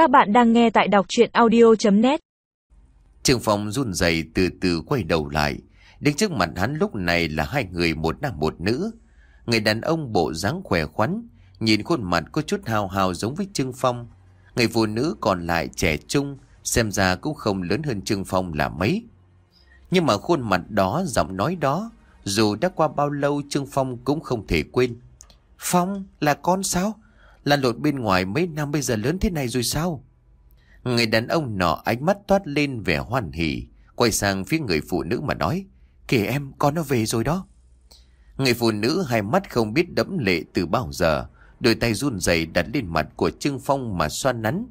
Các bạn đang nghe tại đọc chuyện audio.net Trương Phong run rẩy từ từ quay đầu lại. Đứng trước mặt hắn lúc này là hai người một nam một nữ. Người đàn ông bộ dáng khỏe khoắn, nhìn khuôn mặt có chút hào hào giống với Trương Phong. Người phụ nữ còn lại trẻ trung, xem ra cũng không lớn hơn Trương Phong là mấy. Nhưng mà khuôn mặt đó, giọng nói đó, dù đã qua bao lâu Trương Phong cũng không thể quên. Phong là con sao? Lăn lột bên ngoài mấy năm bây giờ lớn thế này rồi sao? Người đàn ông nọ ánh mắt toát lên vẻ hoan hỉ, quay sang phía người phụ nữ mà nói, kìa em, con nó về rồi đó. Người phụ nữ hai mắt không biết đẫm lệ từ bao giờ, đôi tay run rẩy đặt lên mặt của Trương Phong mà xoan nắn.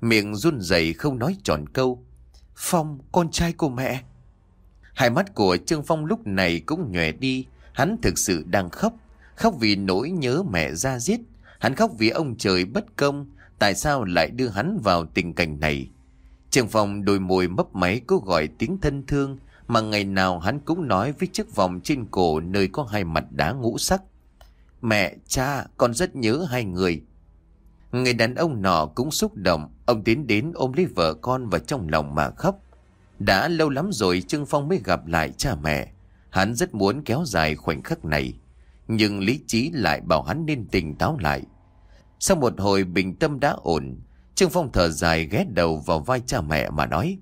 Miệng run rẩy không nói tròn câu. Phong, con trai của mẹ. Hai mắt của Trương Phong lúc này cũng nhòe đi, hắn thực sự đang khóc, khóc vì nỗi nhớ mẹ ra giết. Hắn khóc vì ông trời bất công, tại sao lại đưa hắn vào tình cảnh này. trường Phong đôi môi mấp máy cố gọi tiếng thân thương, mà ngày nào hắn cũng nói với chiếc vòng trên cổ nơi có hai mặt đá ngũ sắc. Mẹ, cha, con rất nhớ hai người. Người đàn ông nọ cũng xúc động, ông tiến đến ôm lấy vợ con và trong lòng mà khóc. Đã lâu lắm rồi Trương Phong mới gặp lại cha mẹ. Hắn rất muốn kéo dài khoảnh khắc này. Nhưng lý trí lại bảo hắn nên tỉnh táo lại. Sau một hồi bình tâm đã ổn, Trương Phong thở dài ghé đầu vào vai cha mẹ mà nói.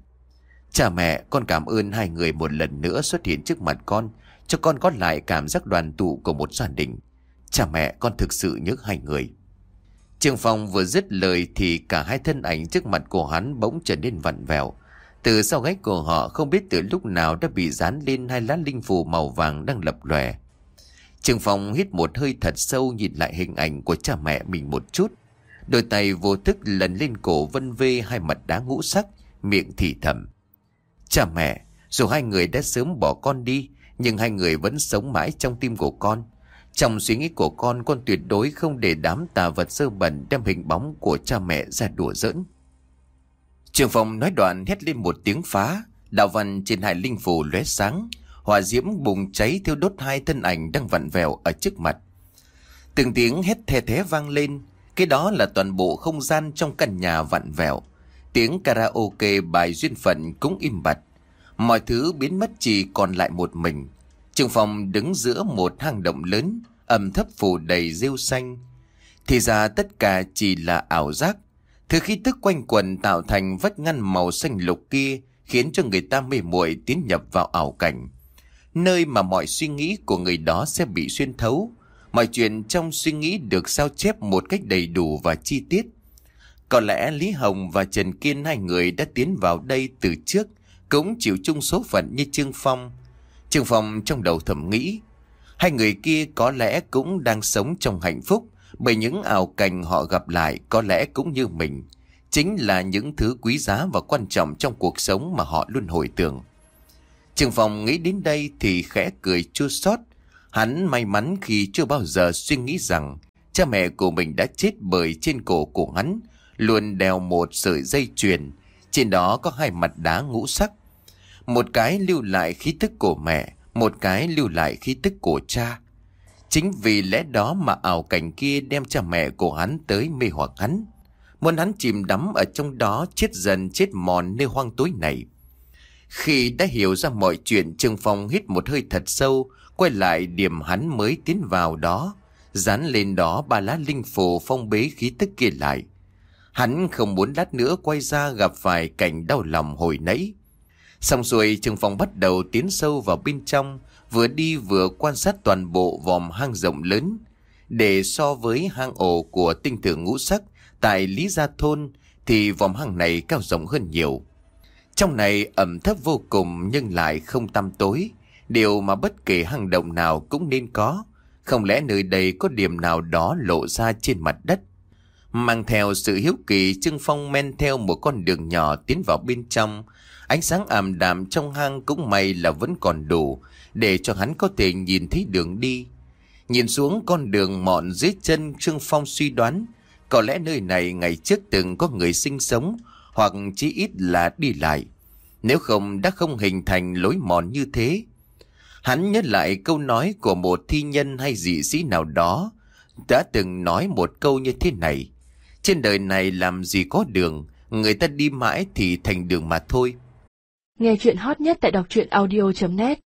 Cha mẹ, con cảm ơn hai người một lần nữa xuất hiện trước mặt con, cho con có lại cảm giác đoàn tụ của một gia đình. Cha mẹ, con thực sự nhớ hai người. Trương Phong vừa dứt lời thì cả hai thân ảnh trước mặt của hắn bỗng trở nên vặn vẹo. Từ sau gáy của họ không biết từ lúc nào đã bị dán lên hai lá linh phù màu vàng đang lập lòe. Trương Phong hít một hơi thật sâu nhìn lại hình ảnh của cha mẹ mình một chút. Đôi tay vô thức lần lên cổ vân vê hai mặt đá ngũ sắc, miệng thì thầm. Cha mẹ, dù hai người đã sớm bỏ con đi, nhưng hai người vẫn sống mãi trong tim của con. Trong suy nghĩ của con, con tuyệt đối không để đám tà vật sơ bẩn đem hình bóng của cha mẹ ra đùa giỡn. Trường phòng nói đoạn hét lên một tiếng phá, đạo văn trên hải linh phủ lóe sáng, hỏa diễm bùng cháy thiêu đốt hai thân ảnh đang vặn vẹo ở trước mặt. Từng tiếng hét thê thế vang lên, cái đó là toàn bộ không gian trong căn nhà vặn vẹo. Tiếng karaoke bài duyên phận cũng im bặt. Mọi thứ biến mất chỉ còn lại một mình. Trường phòng đứng giữa một hang động lớn, ẩm thấp phủ đầy rêu xanh. Thì ra tất cả chỉ là ảo giác. Thứ khí tức quanh quần tạo thành vách ngăn màu xanh lục kia khiến cho người ta mê muội tiến nhập vào ảo cảnh. Nơi mà mọi suy nghĩ của người đó sẽ bị xuyên thấu. Mọi chuyện trong suy nghĩ được sao chép một cách đầy đủ và chi tiết. Có lẽ Lý Hồng và Trần Kiên hai người đã tiến vào đây từ trước, cũng chịu chung số phận như Trương Phong. Trương Phong trong đầu thầm nghĩ, hai người kia có lẽ cũng đang sống trong hạnh phúc, bởi những ảo cảnh họ gặp lại có lẽ cũng như mình. Chính là những thứ quý giá và quan trọng trong cuộc sống mà họ luôn hồi tưởng trường phòng nghĩ đến đây thì khẽ cười chua xót. Hắn may mắn khi chưa bao giờ suy nghĩ rằng cha mẹ của mình đã chết bởi trên cổ của hắn luôn đeo một sợi dây chuyền. Trên đó có hai mặt đá ngũ sắc. Một cái lưu lại khí tức của mẹ, một cái lưu lại khí tức của cha. Chính vì lẽ đó mà ảo cảnh kia đem cha mẹ của hắn tới mê hoặc hắn. Muốn hắn chìm đắm ở trong đó chết dần chết mòn nơi hoang tối này. Khi đã hiểu ra mọi chuyện, Trương Phong hít một hơi thật sâu, Quay lại điểm hắn mới tiến vào đó, Dán lên đó ba lá linh phù phong bế khí tức kia lại. Hắn không muốn lát nữa quay ra gặp phải cảnh đau lòng hồi nãy. Xong rồi, Trương Phong bắt đầu tiến sâu vào bên trong, Vừa đi vừa quan sát toàn bộ vòm hang rộng lớn. Để so với hang ổ của tinh thượng ngũ sắc Tại Lý Gia Thôn, Thì vòm hang này cao rộng hơn nhiều trong này ẩm thấp vô cùng nhưng lại không tăm tối. Điều mà bất kể hang động nào cũng nên có. Không lẽ nơi đây có điểm nào đó lộ ra trên mặt đất? Mang theo sự hiếu kỳ, Trương Phong men theo một con đường nhỏ tiến vào bên trong. Ánh sáng ảm đạm trong hang cũng may là vẫn còn đủ để cho hắn có thể nhìn thấy đường đi. Nhìn xuống con đường mọn dưới chân, Trương Phong suy đoán, có lẽ nơi này ngày trước từng có người sinh sống hoặc chí ít là đi lại. Nếu không đã không hình thành lối mòn như thế. Hắn nhớ lại câu nói của một thi nhân hay dị sĩ nào đó đã từng nói một câu như thế này. Trên đời này làm gì có đường, người ta đi mãi thì thành đường mà thôi. Nghe chuyện hot nhất tại đọc truyện audio.net